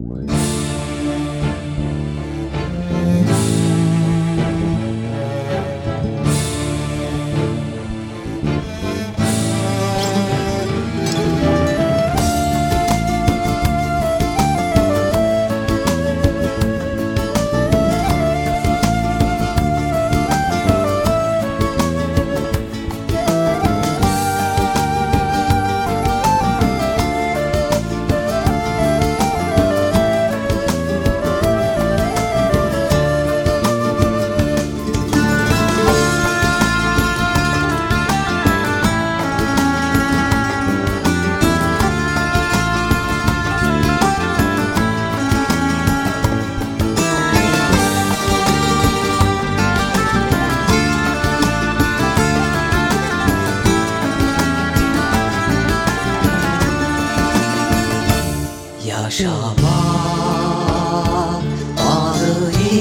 Right.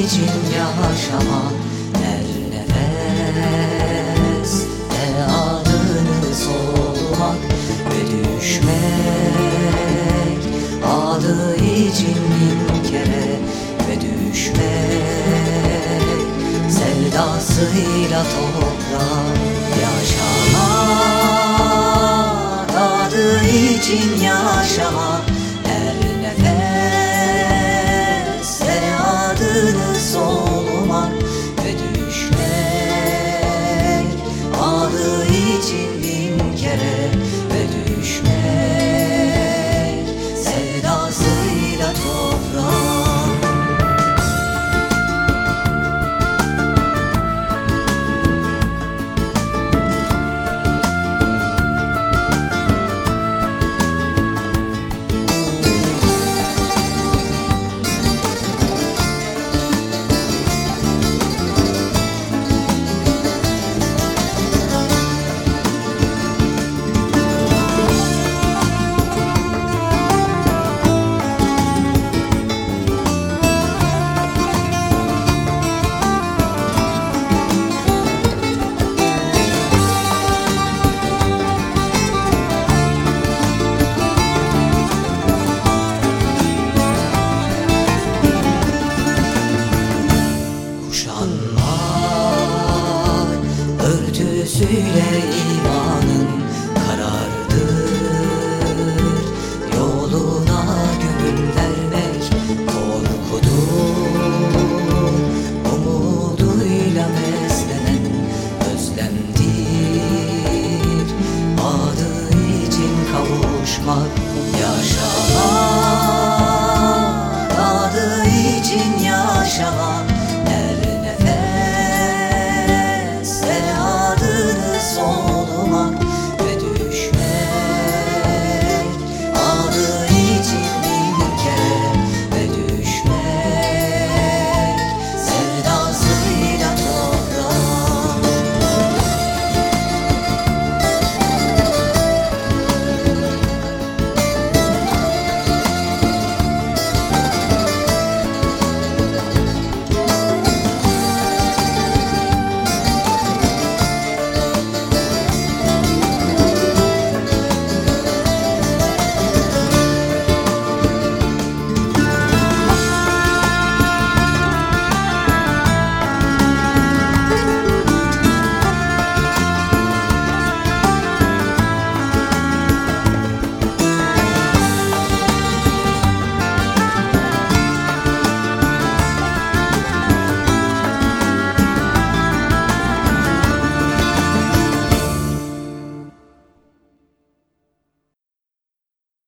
İçin yaşama Her nefes Ve adını solumak Ve düşmek. Adı için bin kere Ve düşmek. Sevdasıyla toprağa Yaşamak. Adı için yaşamak Böyle imanın karardır Yoluna gönül vermek korkudur. Umuduyla beslenen özlemdir. Adı için kavuşmak